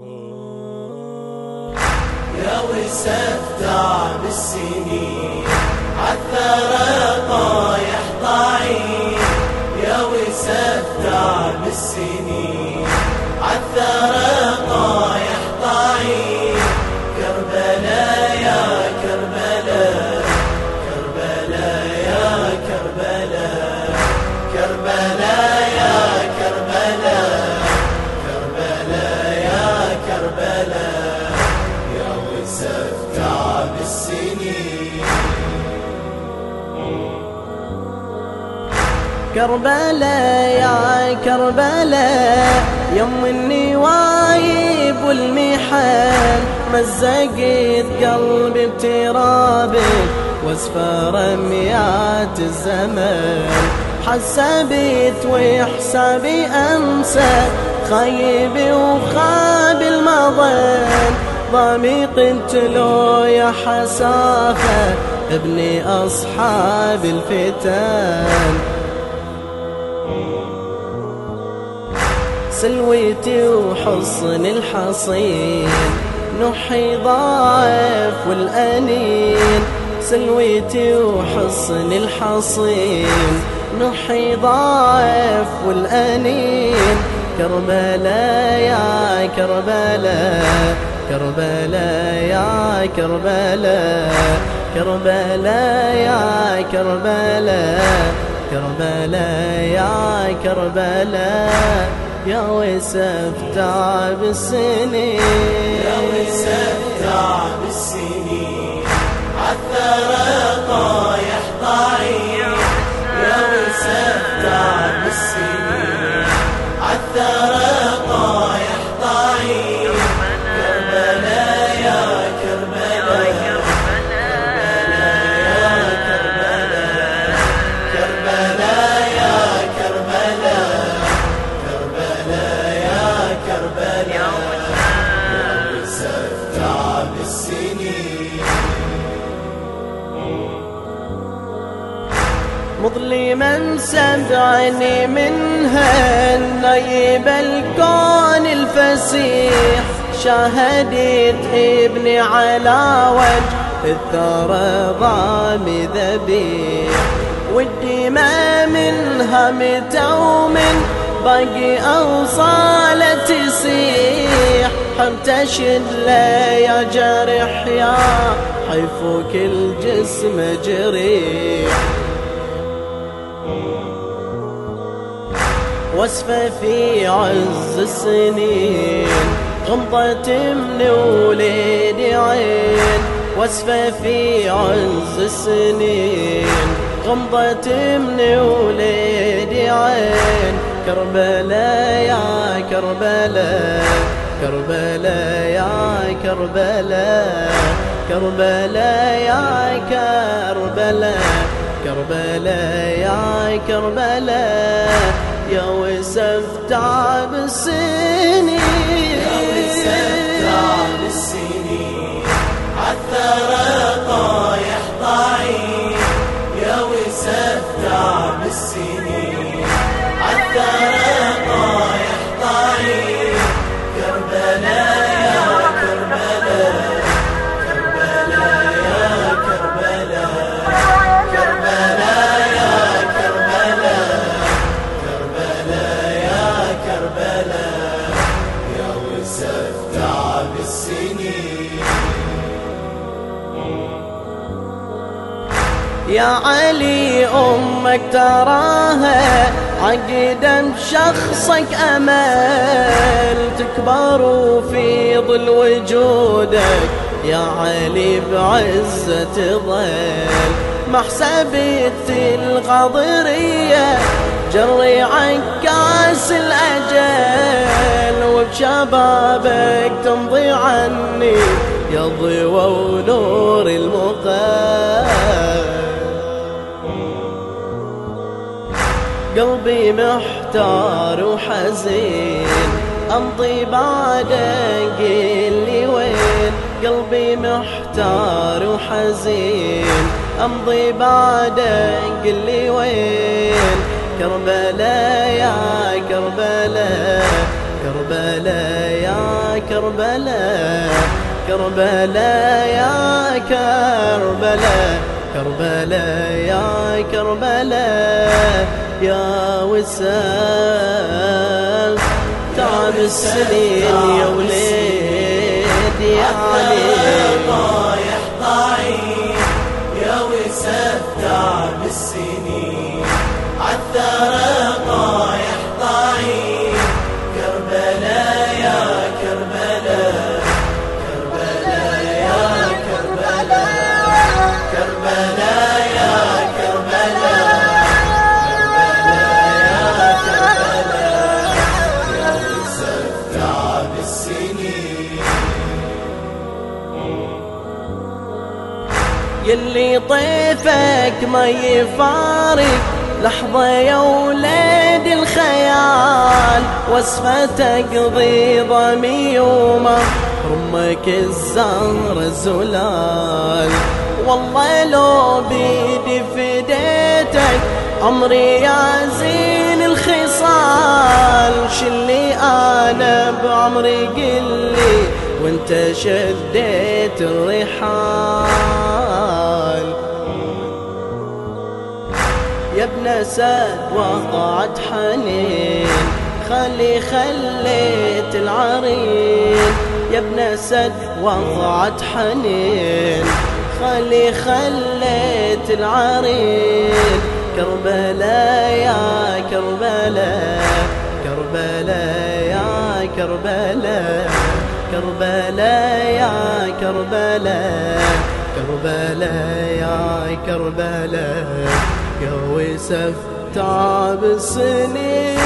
يا وسف تعب السنين عالثرى طايح ضعيف يا وسف تعب السنين عالثرى كربلاء يا كربلاء يم النوايب والمحن مزقت قلبي بترابك واسفى رميات الزمن حسبت وحسابي أمسى خيبي وخاب المظن ضامي قلت له يا حسافة ابني أصحاب الفتن سلويتي وحصن الحصين نحي ضعف والأنين. سلويتي وحصن الحصين نحي ضعف والأنين. كربلاء يا كربلاء كربلاء يا كربلاء كربلاء يا كربلاء كربلاء يا كربلاء يا وسف تعب السنين. يا وسف تعب السنين عالثرى طايح ضعيف يا وسف تعب السنين. مظلما سدعني منها نيب الكون الفسيح شاهدت ابني على وجه الثرى ضامي ذبيح والدماء منها متومن باقي أوصالة تسيح. حتى شلة يا جرح يا حيفوك الجسم جريح. وصفة في عز السنين غمضة من وليد عين. وصفة في عز السنين غمضة من وليد عين. كربلاء يا كربلاء كربلاء يا كربلاء كربلاء يا كربلاء. كربلاء يا كربلاء يا وسف تعب السنين. يا وسف تعب السنين عالثرى طايح ضعيف يا وسف تعب السنين. يا علي أمك تراها عقدا بشخصك أمل تكبر في ظل وجودك. يا علي بعزة تظل محسبة الغضرية جري عكاس الأجل وبشبابك تمضي عني يا ضوى ونور المقام. قلبي محتار وحزين. أمضي بعدك قل لي وين؟ قلبي محتار وحزين. أمضي بعدك قل لي وين؟ كربلاء يا كربلاء كربلاء يا كربلاء كربلاء يا كربلاء كربلاء يا كربلاء يا وسام. تعب السنين يا وليدي يا علي طايح ضعيف يا وسف تعب السنين. يلي طيفك ما يفارق. لحظة يا ولاد الخيال وصفة تقضي ضمي يومه. رمك الزهر الزلال والله لو بيدي فديتك عمري يا زين الخصال. شلي أنا بعمري قلي وانت شديت الرحال. يا ابن ساد وقعت حنين خلي خليت العرين. يا ابن سد وقعت حنين خلي خليت العرين. كربلاء يا كربلاء كربلاء يا كربلاء. كربلاء يا كربلاء كربلاء يا كربلاء يا وسف تعب السنين.